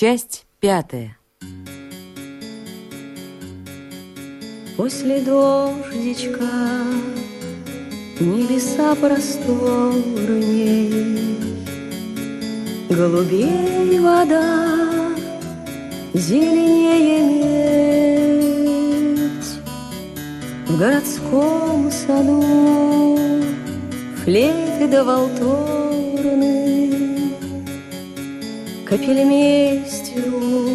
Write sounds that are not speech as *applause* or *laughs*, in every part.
Часть пятая. После дождичка Небеса просторней Голубей вода Зеленее медь В городском саду Флейты да волторны Капельмейстеру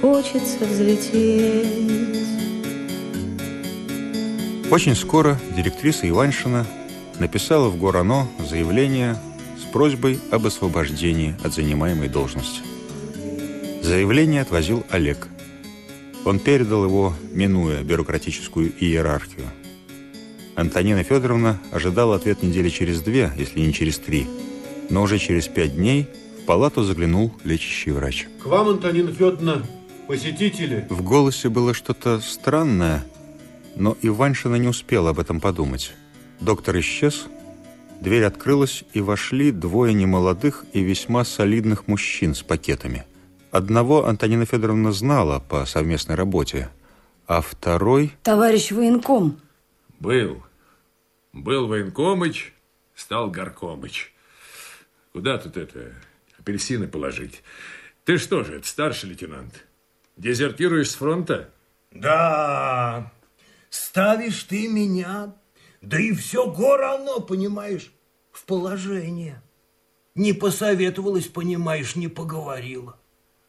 Хочется взлететь Очень скоро директриса Иваншина написала в Горано заявление с просьбой об освобождении от занимаемой должности. Заявление отвозил Олег. Он передал его, минуя бюрократическую иерархию. Антонина Федоровна ожидала ответ недели через две, если не через три. Но уже через пять дней в палату заглянул лечащий врач. К вам, Антонина Федоровна, посетители. В голосе было что-то странное, но Иваншина не успела об этом подумать. Доктор исчез, дверь открылась, и вошли двое немолодых и весьма солидных мужчин с пакетами. Одного Антонина Федоровна знала по совместной работе, а второй... Товарищ военком. Был. Был военкомыч, стал горкомыч. Куда тут это, апельсины положить? Ты что же, это старший лейтенант? Дезертируешь с фронта? Да, ставишь ты меня, да и все равно, понимаешь, в положение. Не посоветовалась, понимаешь, не поговорила.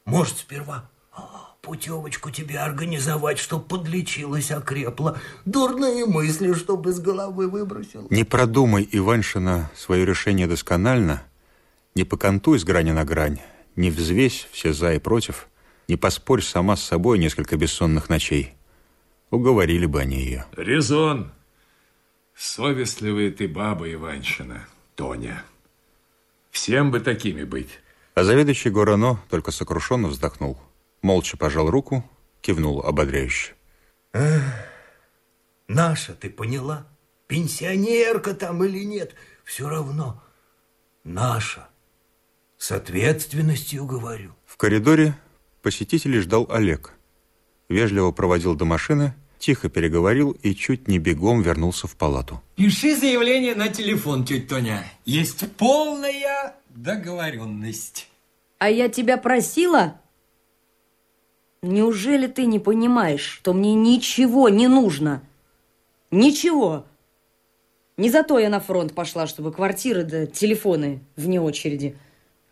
Может, сперва а, путевочку тебе организовать, чтоб подлечилась, окрепла. Дурные мысли, чтобы из головы выбросил. Не продумай, Иваншина, свое решение досконально, не покантуй с грани на грань, не взвесь все за и против, не поспорь сама с собой несколько бессонных ночей. Уговорили бы они ее. Резон. Совестливая ты баба, Иваншина, Тоня. Всем бы такими быть. А заведующий Горано только сокрушенно вздохнул. Молча пожал руку, кивнул ободряюще. Наша, ты поняла? Пенсионерка там или нет, все равно наша. С ответственностью говорю. В коридоре посетителей ждал Олег. Вежливо проводил до машины, тихо переговорил и чуть не бегом вернулся в палату. Пиши заявление на телефон, тетя Тоня. Есть полная договоренность. А я тебя просила? Неужели ты не понимаешь, что мне ничего не нужно? Ничего. Не зато я на фронт пошла, чтобы квартиры да телефоны вне очереди.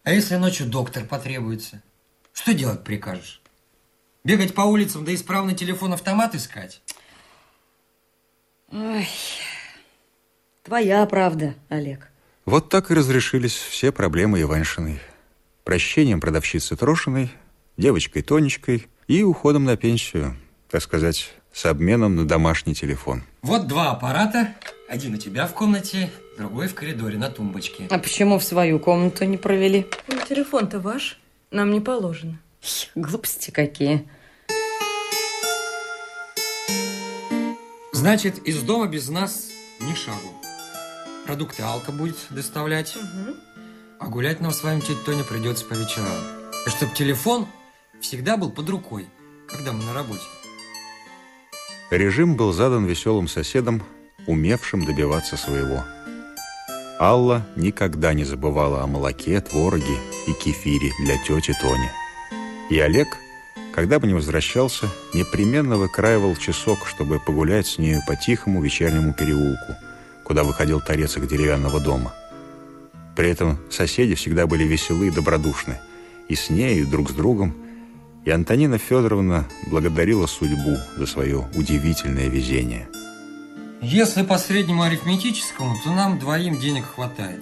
А если ночью доктор потребуется? Что делать прикажешь? Бегать по улицам да исправный телефон-автомат искать? Ой, твоя правда, Олег. Вот так и разрешились все проблемы Иваншиной. Прощением продавщицы Трошиной, девочкой Тонечкой и уходом на пенсию, так сказать, с обменом на домашний телефон. Вот два аппарата. Один у тебя в комнате, другой в коридоре на тумбочке. А почему в свою комнату не провели? Ну, Телефон-то ваш. Нам не положено. Глупости какие. Значит, из дома без нас ни шагу. Продукты Алка будет доставлять. А гулять нам с вами, тетя Тоня, придется по вечерам. И чтоб телефон всегда был под рукой, когда мы на работе. Режим был задан веселым соседом, умевшим добиваться своего. Алла никогда не забывала о молоке, твороге и кефире для тети Тони. И Олег, когда бы не возвращался, непременно выкраивал часок, чтобы погулять с нею по тихому вечернему переулку, куда выходил торецок деревянного дома. При этом соседи всегда были веселы и добродушны, и с нею, и друг с другом, и Антонина Федоровна благодарила судьбу за свое удивительное везение. Если по среднему арифметическому, то нам двоим денег хватает.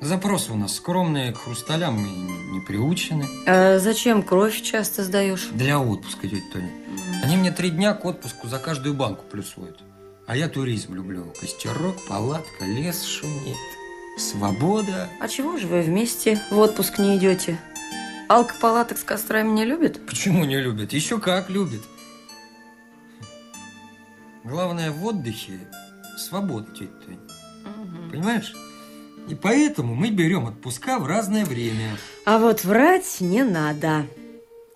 Запросы у нас скромные, к хрусталям мы не приучены. А зачем кровь часто сдаешь? Для отпуска, тетя Тоня. Они мне три дня к отпуску за каждую банку плюсуют. А я туризм люблю. Костерок, палатка, лес шумит. Свобода. А чего же вы вместе в отпуск не идете? Алка палаток с кострами не любит? Почему не любят? Еще как любят. Главное в отдыхе свобода, тетя Тоня. Понимаешь? И поэтому мы берем отпуска в разное время. А вот врать не надо.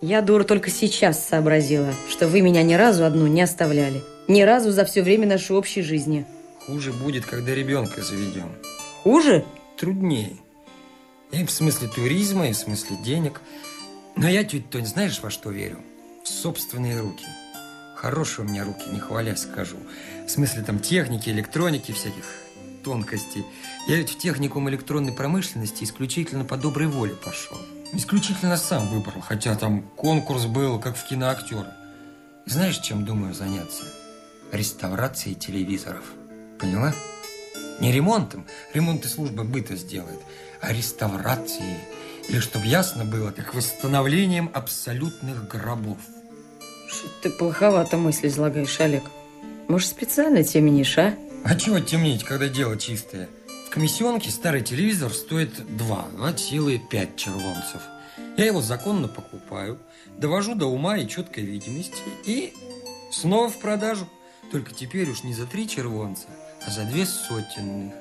Я, дура, только сейчас сообразила, что вы меня ни разу одну не оставляли. Ни разу за все время нашей общей жизни. Хуже будет, когда ребенка заведем. Хуже? Труднее. И в смысле туризма, и в смысле денег. Но я, тетя Тонь, знаешь, во что верю? В собственные руки. Хорошие у меня руки, не хвалясь скажу. В смысле там техники, электроники, всяких тонкостей. Я ведь в техникум электронной промышленности исключительно по доброй воле пошел. Исключительно сам выбрал, хотя там конкурс был, как в киноактеры. Знаешь, чем думаю заняться? Реставрацией телевизоров. Поняла? Не ремонтом, ремонт и служба быта сделает, а реставрацией. Или, чтобы ясно было, так восстановлением абсолютных гробов. Что ты плоховато мысли излагаешь, Олег. Может, специально темнишь, а? А чего темнить, когда дело чистое? В комиссионке старый телевизор стоит два, от силы пять червонцев. Я его законно покупаю, довожу до ума и четкой видимости и снова в продажу. Только теперь уж не за три червонца, а за две сотенных.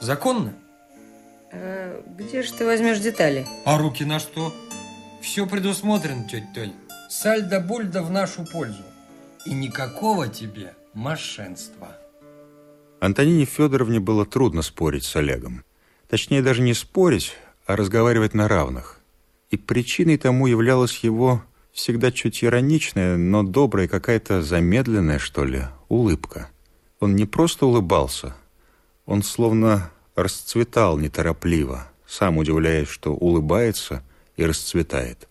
Законно? А где же ты возьмешь детали? А руки на что? Все предусмотрено, тетя Тоня. Сальдо-бульдо в нашу пользу. И никакого тебе мошенства. Антонине Федоровне было трудно спорить с Олегом. Точнее, даже не спорить, а разговаривать на равных. И причиной тому являлась его всегда чуть ироничная, но добрая какая-то замедленная, что ли, улыбка. Он не просто улыбался, он словно расцветал неторопливо, сам удивляясь, что улыбается и расцветает.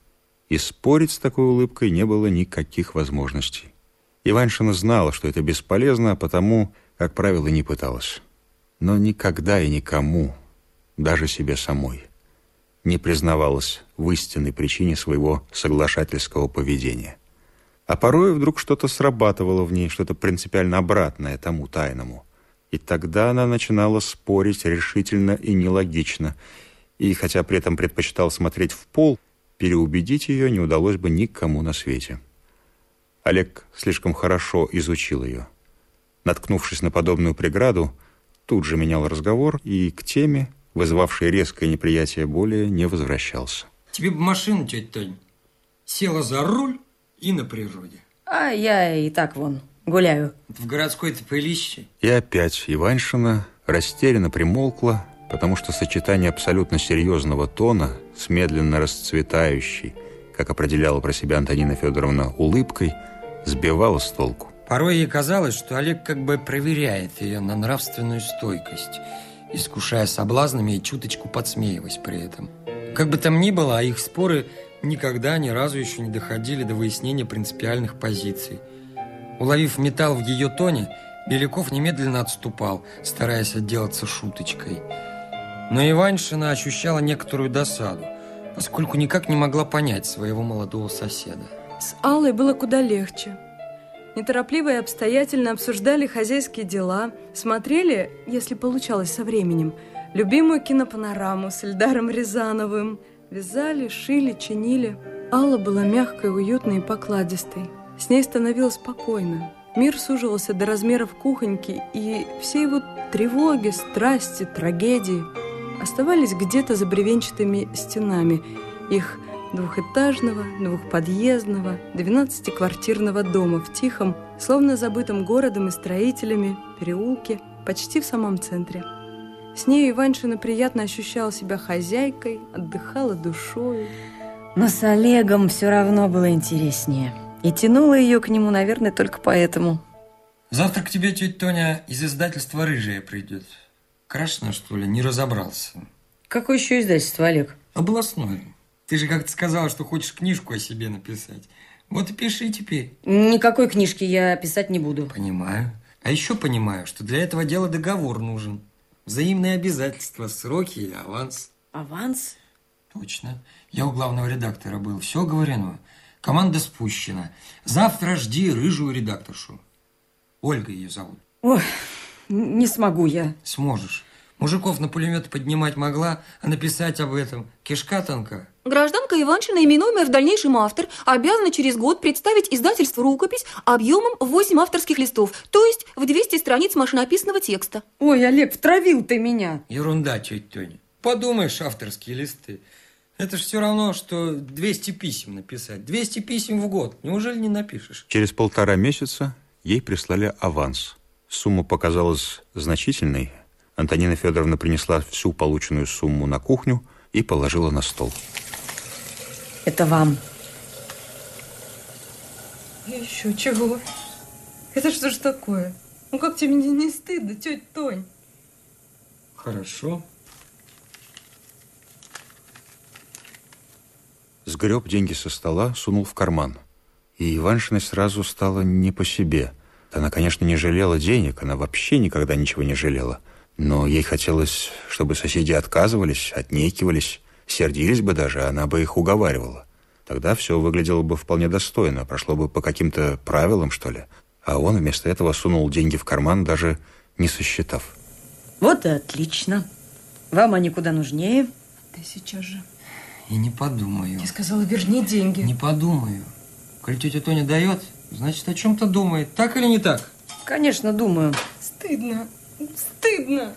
И спорить с такой улыбкой не было никаких возможностей. Иваншина знала, что это бесполезно, а потому, как правило, не пыталась. Но никогда и никому, даже себе самой, не признавалась в истинной причине своего соглашательского поведения. А порой вдруг что-то срабатывало в ней, что-то принципиально обратное тому тайному. И тогда она начинала спорить решительно и нелогично. И хотя при этом предпочитал смотреть в пол, переубедить ее не удалось бы никому на свете. Олег слишком хорошо изучил ее. Наткнувшись на подобную преграду, тут же менял разговор и к теме, вызывавшей резкое неприятие, более не возвращался. Тебе бы машину, тетя Тонь. Села за руль и на природе. А я и так вон гуляю. В городской-то пылище. И опять Иваншина растерянно примолкла, потому что сочетание абсолютно серьезного тона с медленно расцветающей, как определяла про себя Антонина Федоровна, улыбкой, сбивало с толку. Порой ей казалось, что Олег как бы проверяет ее на нравственную стойкость, искушая соблазнами и чуточку подсмеиваясь при этом. Как бы там ни было, а их споры никогда ни разу еще не доходили до выяснения принципиальных позиций. Уловив металл в ее тоне, Беляков немедленно отступал, стараясь отделаться шуточкой. Но Иваншина ощущала некоторую досаду, поскольку никак не могла понять своего молодого соседа. С Аллой было куда легче. Неторопливо и обстоятельно обсуждали хозяйские дела, смотрели, если получалось со временем, любимую кинопанораму с Эльдаром Рязановым, вязали, шили, чинили. Алла была мягкой, уютной и покладистой. С ней становилось спокойно. Мир суживался до размеров кухоньки, и все его тревоги, страсти, трагедии оставались где-то за бревенчатыми стенами их двухэтажного, двухподъездного, двенадцатиквартирного дома в тихом, словно забытом городом и строителями, переулке, почти в самом центре. С нею Иваншина приятно ощущала себя хозяйкой, отдыхала душой. Но с Олегом все равно было интереснее. И тянула ее к нему, наверное, только поэтому. Завтра к тебе тетя Тоня из издательства «Рыжая» придет. Крашена, что ли? Не разобрался. Какое еще издательство, Олег? Областное. Ты же как-то сказала, что хочешь книжку о себе написать. Вот и пиши теперь. Никакой книжки я писать не буду. Понимаю. А еще понимаю, что для этого дела договор нужен. Взаимные обязательства, сроки и аванс. Аванс? Точно. Я у главного редактора был. Все говорено. Команда спущена. Завтра жди рыжую редакторшу. Ольга ее зовут. Ой, не смогу я. Сможешь. Мужиков на пулемет поднимать могла, а написать об этом кишка тонка. Гражданка Иваншина, именуемая в дальнейшем автор, обязана через год представить издательству рукопись объемом в 8 авторских листов, то есть в 200 страниц машинописного текста. Ой, Олег, втравил ты меня. Ерунда, тетя Тоня. Подумаешь, авторские листы. Это же все равно, что 200 писем написать. 200 писем в год. Неужели не напишешь? Через полтора месяца ей прислали аванс. Сумма показалась значительной. Антонина Федоровна принесла всю полученную сумму на кухню и положила на стол. Это вам. Еще чего? Это что ж такое? Ну как тебе не, не стыдно, тетя Тонь? Хорошо. Сгреб деньги со стола, сунул в карман. И Иваншиной сразу стало не по себе. Она, конечно, не жалела денег, она вообще никогда ничего не жалела. Но ей хотелось, чтобы соседи отказывались, отнекивались, сердились бы даже, она бы их уговаривала. Тогда все выглядело бы вполне достойно, прошло бы по каким-то правилам, что ли. А он вместо этого сунул деньги в карман, даже не сосчитав. Вот и отлично. Вам они куда нужнее. Ты сейчас же. И не подумаю. Я сказала, верни деньги. Не подумаю. Коль тетя Тоня дает, значит, о чем-то думает. Так или не так? Конечно, думаю. Стыдно. Стыдно.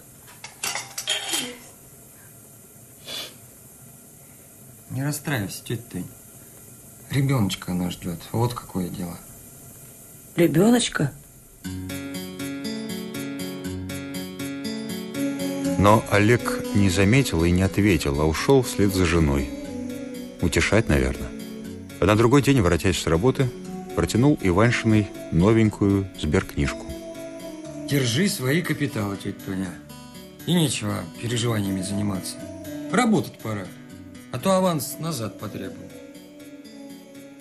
Не расстраивайся, тетя Тонь. Ребеночка она ждет. Вот какое дело. Ребеночка? Но Олег не заметил и не ответил, а ушел вслед за женой. Утешать, наверное. А на другой день, воротясь с работы, протянул Иваншиной новенькую сберкнижку. Держи свои капиталы, тетя Тоня. И нечего переживаниями заниматься. Работать пора. А то аванс назад потребую.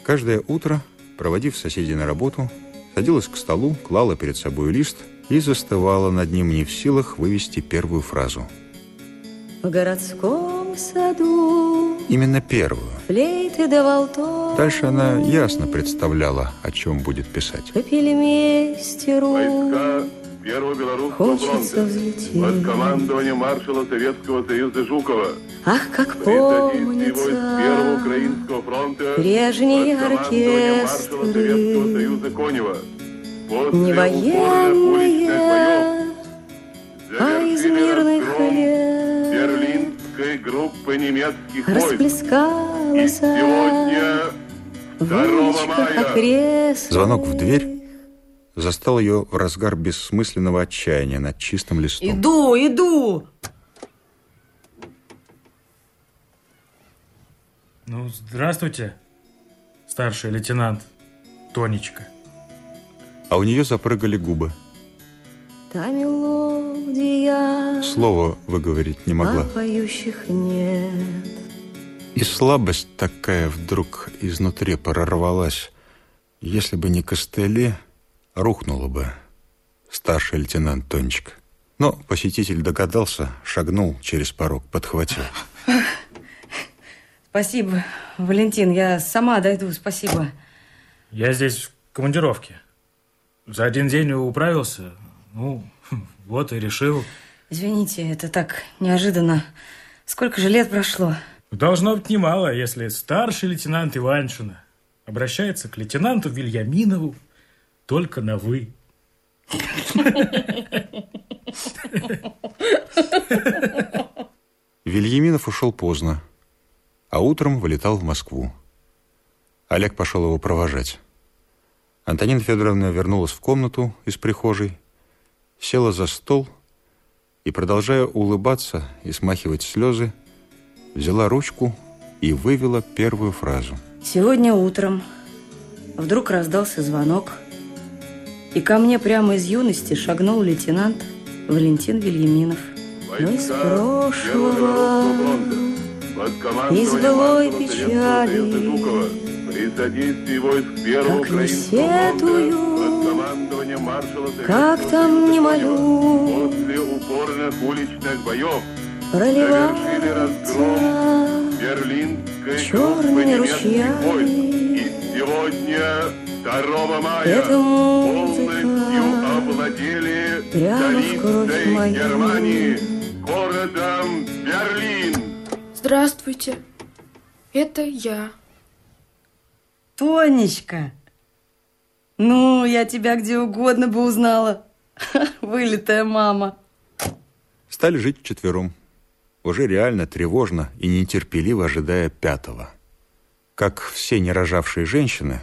Каждое утро, проводив соседей на работу, садилась к столу, клала перед собой лист и застывала над ним не в силах вывести первую фразу. В городском саду. Именно первую. флейты да валто Дальше она ясно представляла, о чем будет писать. Попили вместе Войска Первого Белорусского Хочется фронта. взлететь. под командованием маршала Советского Союза Жукова. Ах, как войск Первого помнится. Украинского фронта Прежние маршала Советского оркестры Союза Конева. После Не уличных боев военные, а из мирных лет группы немецких войск. И Расплескалась сегодня, в 2 улочках мая, Звонок в дверь застал ее в разгар бессмысленного отчаяния над чистым листом. Иду, иду. Ну, здравствуйте, старший лейтенант Тонечка. А у нее запрыгали губы. Та Слово выговорить не а могла. поющих нет. И слабость такая вдруг изнутри прорвалась. Если бы не костыли, рухнула бы старший лейтенант Тонечка. Но посетитель догадался, шагнул через порог, подхватил. Спасибо, Валентин, я сама дойду, спасибо. Я здесь в командировке. За один день управился. Ну, *laughs* вот и решил. Извините, это так неожиданно. Сколько же лет прошло? Должно быть немало, если старший лейтенант Иваншина обращается к лейтенанту Вильяминову только на «вы». Вильяминов ушел поздно, а утром вылетал в Москву. Олег пошел его провожать. Антонина Федоровна вернулась в комнату из прихожей, села за стол и, продолжая улыбаться и смахивать слезы, взяла ручку и вывела первую фразу. Сегодня утром вдруг раздался звонок, и ко мне прямо из юности шагнул лейтенант Валентин Вильяминов. Ну, из прошлого, из былой печали, Жукова при содействии войск Первого Как не сетую, как там не молю, упорных уличных боев проливается Берлинской черными группы немецких войск. И сегодня, 2 мая, полностью овладели столицей. Германии, городом Берлин. Здравствуйте. Это я. Тонечка! Ну, я тебя где угодно бы узнала. *laughs* Вылитая мама. Стали жить вчетвером. Уже реально тревожно и нетерпеливо ожидая пятого. Как все нерожавшие женщины,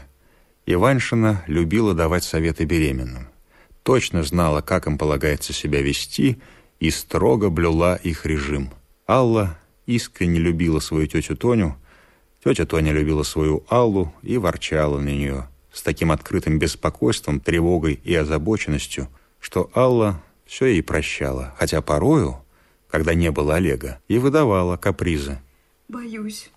Иваншина любила давать советы беременным. Точно знала, как им полагается себя вести, и строго блюла их режим. Алла искренне любила свою тетю Тоню, тетя Тоня любила свою Аллу и ворчала на нее с таким открытым беспокойством, тревогой и озабоченностью, что Алла все ей прощала, хотя порою, когда не было Олега, и выдавала капризы. Боюсь.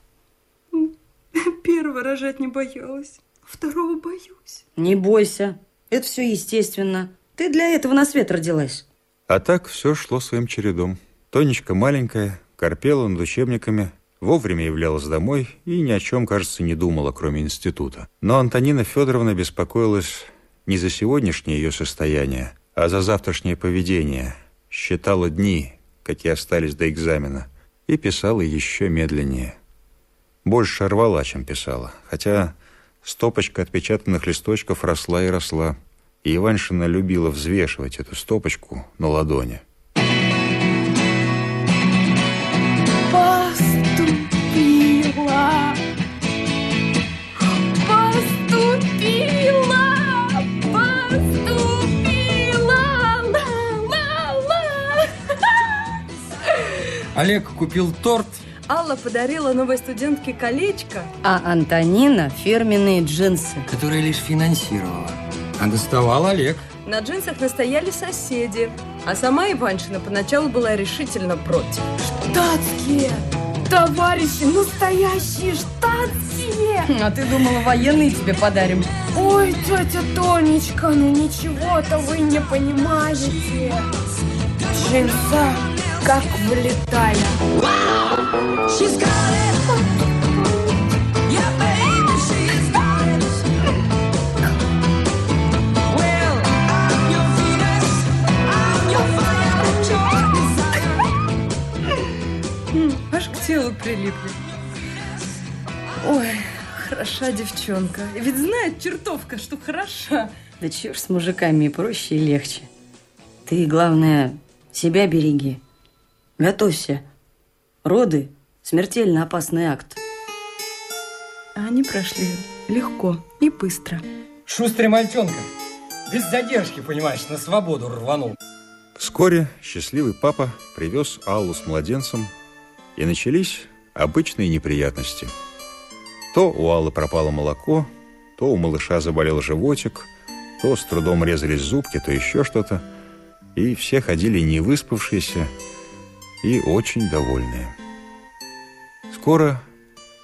*laughs* Первого рожать не боялась, второго боюсь. Не бойся, это все естественно. Ты для этого на свет родилась. А так все шло своим чередом. Тонечка маленькая, корпела над учебниками, вовремя являлась домой и ни о чем, кажется, не думала, кроме института. Но Антонина Федоровна беспокоилась не за сегодняшнее ее состояние, а за завтрашнее поведение. Считала дни, какие остались до экзамена, и писала еще медленнее. Больше рвала, чем писала, хотя стопочка отпечатанных листочков росла и росла, и Иваншина любила взвешивать эту стопочку на ладони. Олег купил торт. Алла подарила новой студентке колечко. А Антонина фирменные джинсы. Которые лишь финансировала. А доставал Олег. На джинсах настояли соседи. А сама Иваншина поначалу была решительно против. Штатские. Товарищи, настоящие штатские. А ты думала, военные тебе подарим? Ой, тетя Тонечка, ну ничего-то вы не понимаете. Джинса как влетали. Аж к телу прилипли. Ой, хороша девчонка. Ведь знает чертовка, что хороша. Да чего ж с мужиками и проще, и легче. Ты, главное, себя береги. Готовься. Роды – смертельно опасный акт. А они прошли легко и быстро. Шустрый мальчонка. Без задержки, понимаешь, на свободу рванул. Вскоре счастливый папа привез Аллу с младенцем, и начались обычные неприятности. То у Аллы пропало молоко, то у малыша заболел животик, то с трудом резались зубки, то еще что-то. И все ходили невыспавшиеся и очень довольные. Скоро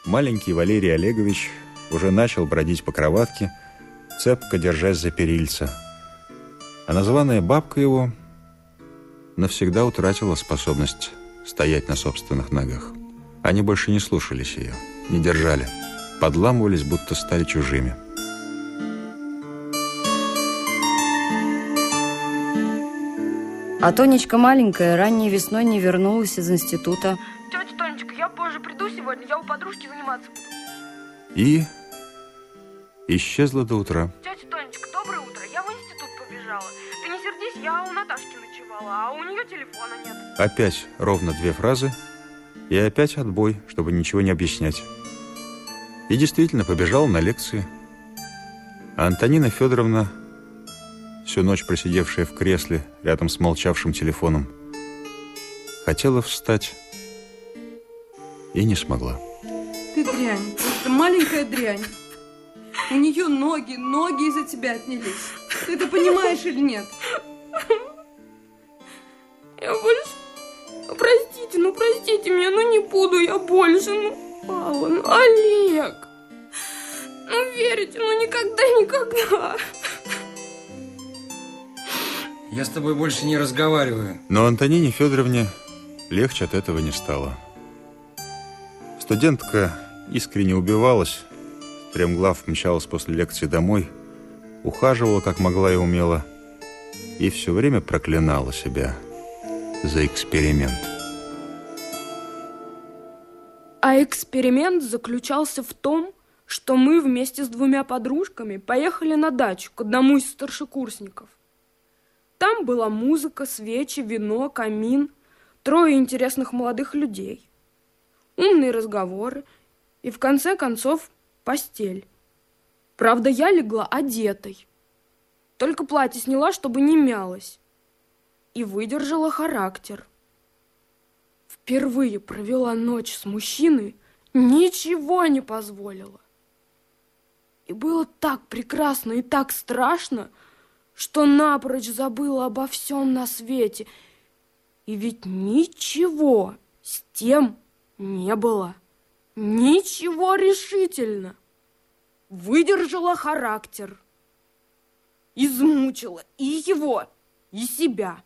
маленький Валерий Олегович уже начал бродить по кроватке, цепко держась за перильца. А названная бабка его навсегда утратила способность стоять на собственных ногах. Они больше не слушались ее, не держали, подламывались, будто стали чужими. А Тонечка маленькая ранней весной не вернулась из института. Тетя Тонечка, я позже приду сегодня, я у подружки заниматься буду. И исчезла до утра. Тетя Тонечка, доброе утро. Я в институт побежала. Ты не сердись, я у Наташки ночевала, а у нее телефона нет. Опять ровно две фразы, и опять отбой, чтобы ничего не объяснять. И действительно побежал на лекции. А Антонина Федоровна, всю ночь просидевшая в кресле рядом с молчавшим телефоном, хотела встать и не смогла. Ты дрянь, просто маленькая дрянь. У нее ноги, ноги из-за тебя отнялись. Ты это понимаешь или нет? Я больше... Простите, ну простите меня, ну не буду я больше, ну, Алла, ну, Олег. Ну, верите, ну никогда, никогда. Я с тобой больше не разговариваю. Но Антонине Федоровне легче от этого не стало. Студентка искренне убивалась, стремглав мчалась после лекции домой, ухаживала, как могла и умела, и все время проклинала себя за эксперимент. А эксперимент заключался в том, что мы вместе с двумя подружками поехали на дачу к одному из старшекурсников. Там была музыка, свечи, вино, камин, трое интересных молодых людей, умные разговоры и, в конце концов, постель. Правда, я легла одетой. Только платье сняла, чтобы не мялось. И выдержала характер. Впервые провела ночь с мужчиной, ничего не позволила. И было так прекрасно и так страшно, что напрочь забыла обо всем на свете. И ведь ничего с тем не было. Ничего решительно. Выдержала характер. Измучила и его, и себя.